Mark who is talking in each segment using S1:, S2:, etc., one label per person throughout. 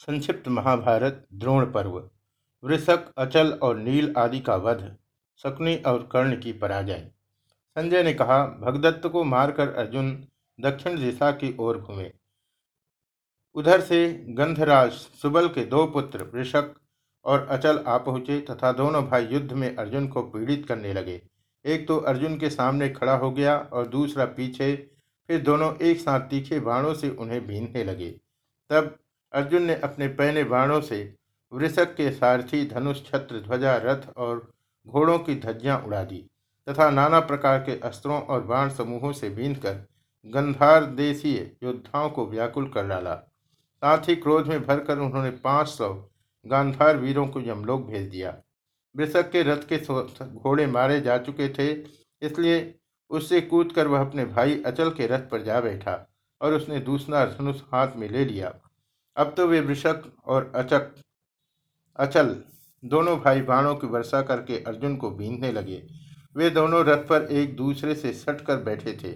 S1: संक्षिप्त महाभारत, द्रोण पर्व। वृषक, अचल और नील आदि का वध, शकुनी और कर्ण की पराजय। संजय ने कहा, भगदत्त को मारकर अर्जुन दक्षिण दिशा की ओर घूमे। उधर से गंधराज सुबल के दो पुत्र, वृषक और अचल आ पहुँचे तथा दोनों भाई युद्ध में अर्जुन को पीड़ित करने लगे। एक तो अर्जुन के सामने खड़ा हो गया और दूसरा पीछे, फिर दोनों एक साथ तीखे बाणों से उन्हें बीनने लगे। तब अर्जुन ने अपने पहने बाणों से वृषक के सारथी धनुष छत्र ध्वजा रथ और घोड़ों की धज्जियाँ उड़ा दी तथा नाना प्रकार के अस्त्रों और बाण समूहों से बीनकर गंधार देशीय योद्धाओं को व्याकुल कर डाला। साथ ही क्रोध में भरकर उन्होंने पाँच सौ गांधार वीरों को यमलोक भेज दिया। वृषक के रथ के घोड़े मारे जा चुके थे, इसलिए उससे कूद वह अपने भाई अचल के रथ पर जा बैठा और उसने दूसरा धनुष हाथ में ले लिया। अब तो वे वृषक और अचक, अचल दोनों भाई बाणों की वर्षा करके अर्जुन को बीनने लगे। वे दोनों रथ पर एक दूसरे से सट कर बैठे थे।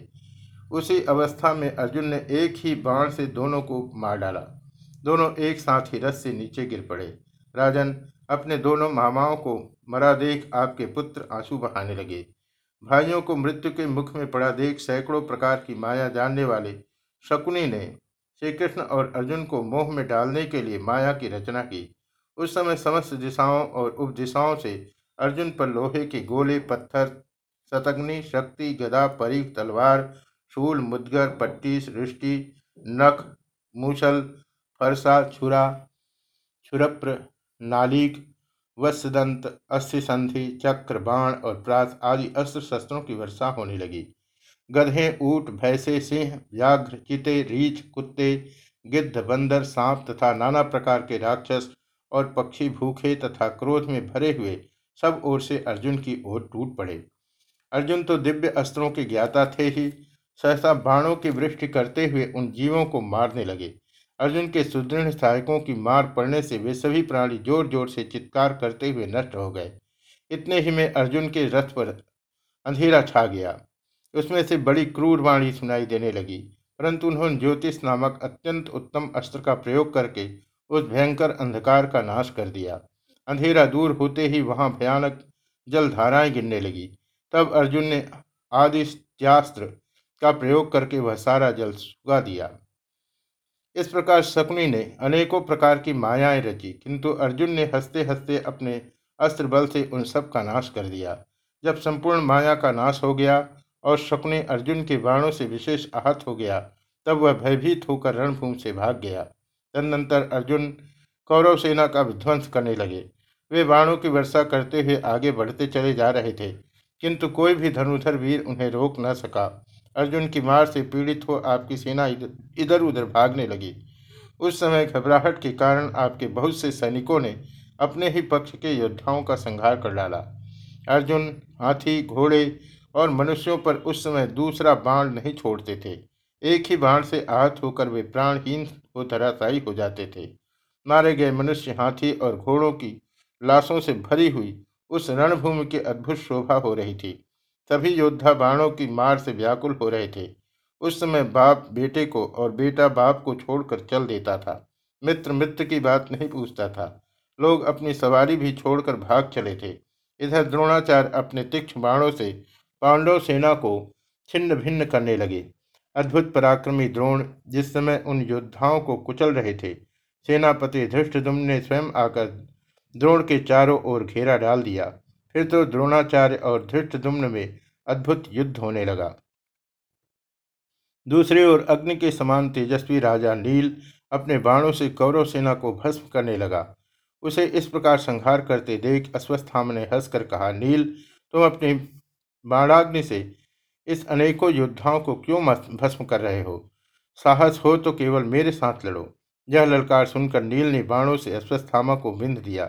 S1: उसी अवस्था में अर्जुन ने एक ही बाण से दोनों को मार डाला। दोनों एक साथ ही रथ से नीचे गिर पड़े। राजन अपने दोनों मामाओं को मरा देख आपके पुत्र आँसू बहाने लगे। भाइयों को मृत्यु के मुख में पड़ा देख सैकड़ों प्रकार की माया जानने वाले शकुनी ने श्री कृष्ण और अर्जुन को मोह में डालने के लिए माया की रचना की। उस समय समस्त दिशाओं और उपदिशाओं से अर्जुन पर लोहे के गोले, पत्थर शतग्नि शक्ति, गदा परी तलवार, शूल, मुदगर, पट्टी, सृष्टि, नख, मूसल, फरसा, छुरा, छुरप्र, नालिक वत्सदंत अस्थिसंधि, चक्र, बाण और प्रास आदि अस्त्र शस्त्रों की वर्षा होने लगी। गधे ऊट, भैंसे, सिंह, व्याघ्र, चिते, रीछ, कुत्ते, गिद्ध, बंदर, सांप तथा नाना प्रकार के राक्षस और पक्षी भूखे तथा क्रोध में भरे हुए सब ओर से अर्जुन की ओर टूट पड़े। अर्जुन तो दिव्य अस्त्रों के ज्ञाता थे ही, सहसा बाणों की वृष्टि करते हुए उन जीवों को मारने लगे। अर्जुन के सुदृढ़ सहायकों की मार पड़ने से वे सभी प्राणी ज़ोर ज़ोर से चित्कार करते हुए नष्ट हो गए। इतने ही में अर्जुन के रथ पर अंधेरा छा गया। उसमें से बड़ी क्रूर वाणी सुनाई देने लगी। परंतु उन्होंने ज्योतिष नामक अत्यंत उत्तम अस्त्र का प्रयोग करके उस भयंकर अंधकार का नाश कर दिया। अंधेरा दूर होते ही वहाँ भयानक जलधाराएँ गिरने लगी। तब अर्जुन ने आदित्यास्त्र का प्रयोग करके वह सारा जल सुगा दिया। इस प्रकार शकुनी ने अनेकों प्रकार की मायाएँ रची, किंतु अर्जुन ने हँसते हँसते अपने अस्त्र बल से उन सब का नाश कर दिया। जब संपूर्ण माया का नाश हो गया और शकुनी अर्जुन के बाणों से विशेष आहत हो गया। तब वह भयभीत होकर रणभूमि से भाग गया। तदनंतर अर्जुन कौरव सेना का विध्वंस करने लगे। वे बाणों की वर्षा करते हुए आगे बढ़ते चले जा रहे थे, किंतु कोई भी धनुधर वीर उन्हें रोक न सका। अर्जुन की मार से पीड़ित हो आपकी सेना इधर उधर भागने लगी। उस समय घबराहट के कारण आपके बहुत से सैनिकों ने अपने ही पक्ष के योद्धाओं का संहार कर डाला। अर्जुन हाथी, घोड़े और मनुष्यों पर उस समय दूसरा बाण नहीं छोड़ते थे। एक ही बाण से आहत होकर वे प्राणहीन हो धराशायी हो जाते थे। मारे गए मनुष्य हाथी और घोड़ों की लाशों से भरी हुई उस रणभूमि की अद्भुत शोभा हो रही थी। सभी योद्धा बाणों की मार से व्याकुल हो रहे थे। उस समय बाप बेटे को और बेटा बाप को छोड़कर चल देता था। मित्र मित्र की बात नहीं पूछता था। लोग अपनी सवारी भी छोड़कर भाग चले थे। इधर द्रोणाचार्य अपने तीक्ष्ण बाणों से पांडव सेना को छिन्न भिन्न करने लगे। अद्भुत पराक्रमी द्रोण जिस समय उन योद्धाओं को कुचल रहे थे, सेनापति धृष्टदुम ने स्वयं आकर द्रोण के चारों ओर घेरा डाल दिया। फिर तो द्रोणाचार्य और धृष्टदुम्न में अद्भुत युद्ध होने लगा। दूसरी ओर अग्नि के समान तेजस्वी राजा नील अपने बाणों से कौरव सेना को भस्म करने लगा। उसे इस प्रकार संहार करते देख अश्वस्थाम ने हंसकर कहा, नील, तुम अपनी बाणाग्नि से इस अनेकों योद्धाओं को क्यों भस्म कर रहे हो? साहस हो तो केवल मेरे साथ लड़ो। यह ललकार सुनकर नील ने बाणों से अश्वस्थामा को बिंद दिया।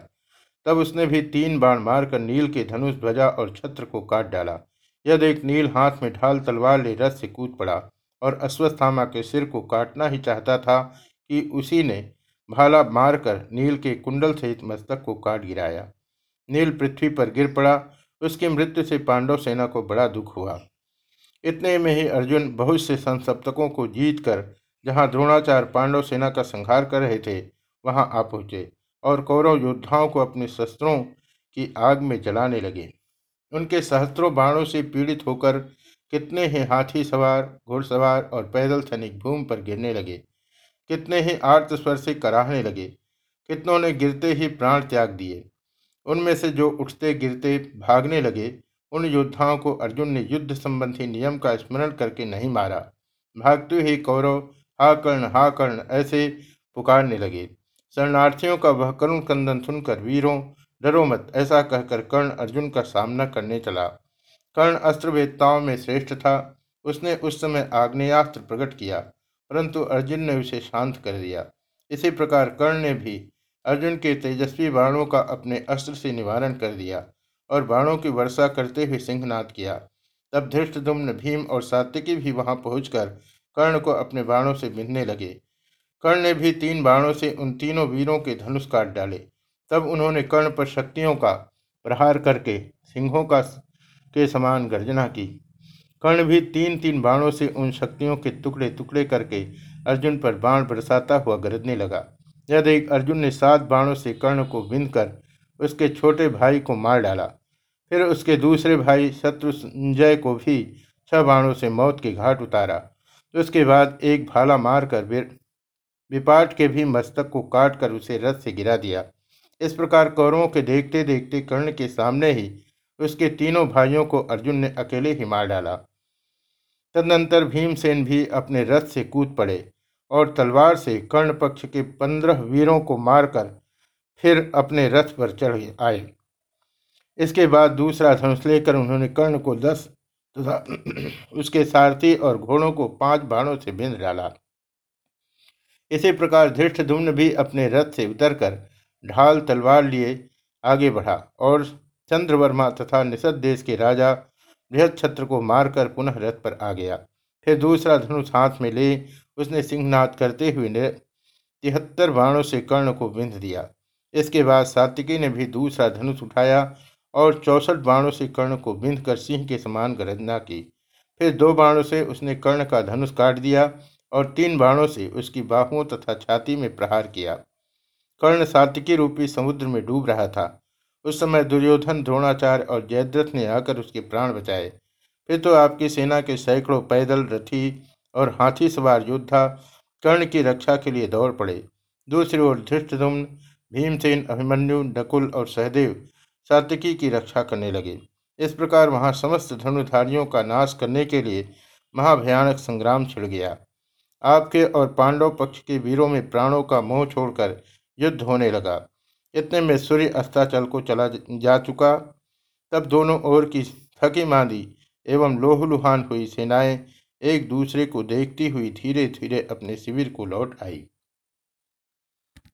S1: तब उसने भी तीन बाण मारकर नील के धनुष ध्वजा और छत्र को काट डाला। यह देख नील हाथ में ढाल तलवार ले रथ से कूद पड़ा और अश्वस्थामा के सिर को काटना ही चाहता था कि उसी ने भाला मारकर नील के कुंडल सहित मस्तक को काट गिराया। नील पृथ्वी पर गिर पड़ा उसकी मृत्यु से पांडव सेना को बड़ा दुख हुआ। इतने में ही अर्जुन बहुत से संसप्तकों को जीत कर जहाँ द्रोणाचार्य पांडव सेना का संहार कर रहे थे, वहाँ आ पहुँचे और कौरव योद्धाओं को अपने शस्त्रों की आग में जलाने लगे। उनके सहस्त्रों बाणों से पीड़ित होकर कितने ही हाथी सवार, घुड़सवार और पैदल सैनिक भूमि पर गिरने लगे, कितने ही आर्त स्वर से कराहने लगे, कितनों ने गिरते ही प्राण त्याग दिए। उनमें से जो उठते, गिरते, भागने लगे, उन योद्धाओं को अर्जुन ने युद्ध संबंधी नियम का स्मरण करके नहीं मारा। भागते ही कौरव हा कर्ण हा कर्ण ऐसे पुकारने लगे। शरणार्थियों का वह करुण कंदन सुनकर वीरों, डरो मत, ऐसा कहकर कर्ण अर्जुन का सामना करने चला। कर्ण अस्त्रवेदताओं में श्रेष्ठ था। उसने उस समय आग्नेयास्त्र प्रकट किया, परंतु अर्जुन ने उसे शांत कर दिया। इसी प्रकार कर्ण ने भी अर्जुन के तेजस्वी बाणों का अपने अस्त्र से निवारण कर दिया और बाणों की वर्षा करते हुए सिंहनाद किया। तब धृष्टदुम्न भीम और सात्विकी भी वहाँ पहुंचकर कर्ण को अपने बाणों से बिंधने लगे। कर्ण ने भी तीन बाणों से उन तीनों वीरों के धनुष काट डाले। तब उन्होंने कर्ण पर शक्तियों का प्रहार करके सिंहों का के समान गर्जना की। कर्ण भी तीन तीन बाणों से उन शक्तियों के टुकड़े टुकड़े करके अर्जुन पर बाण बरसाता हुआ गरजने लगा। यह देख अर्जुन ने सात बाणों से कर्ण को बिंद कर उसके छोटे भाई को मार डाला, फिर उसके दूसरे भाई शत्रुंजय को भी छह बाणों से मौत के घाट उतारा। उसके बाद एक भाला मारकर विपाट के भी मस्तक को काट कर उसे रथ से गिरा दिया। इस प्रकार कौरवों के देखते देखते कर्ण के सामने ही उसके तीनों भाइयों को अर्जुन ने अकेले ही मार डाला। तदनंतर भीमसेन भी अपने रथ से कूद पड़े। और तलवार से कर्ण पक्ष के पंद्रह वीरों को मारकर फिर अपने रथ पर चढ़ आए। इसके बाद दूसरा धनुष लेकर उन्होंने कर्ण को दस तथा उसके सारथी और घोड़ों को पाँच बाणों से बिंद डाला। इसी प्रकार धृष्ट धुम्न भी अपने रथ से उतरकर ढाल तलवार लिए आगे बढ़ा और चंद्रवर्मा तथा निषद देश के राजा बृहद छत्र को मारकर पुनः रथ पर आ गया। फिर दूसरा धनुष हाथ में ले उसने सिंहनाद करते हुए तिहत्तर बाणों से कर्ण को बिंध दिया। इसके बाद सात्विकी ने भी दूसरा धनुष उठाया और चौसठ बाणों से कर्ण को बिंध कर सिंह के समान गरजना की। फिर दो बाणों से उसने कर्ण का धनुष काट दिया और तीन बाणों से उसकी बाहुओं तथा छाती में प्रहार किया। कर्ण सात्विकी रूपी समुद्र में डूब रहा था। उस समय दुर्योधन, द्रोणाचार्य और जयद्रथ ने आकर उसके प्राण बचाए। फिर तो आपकी सेना के सैकड़ों पैदल रथी और हाथी सवार योद्धा कर्ण की रक्षा के लिए दौड़ पड़े। दूसरी ओर धृष्टधुम्न भीमसेन, अभिमन्यु, नकुल और सहदेव सातिकी की रक्षा करने लगे। इस प्रकार वहाँ समस्त धनुधारियों का नाश करने के लिए महाभयानक संग्राम छिड़ गया। आपके और पांडव पक्ष के वीरों में प्राणों का मोह छोड़कर युद्ध होने लगा। इतने में सूर्य अस्ताचल को चला जा चुका। तब दोनों ओर की थकी मांदी एवं लोहलुहान हुई सेनाएँ एक दूसरे को देखती हुई धीरे धीरे अपने शिविर को लौट आई।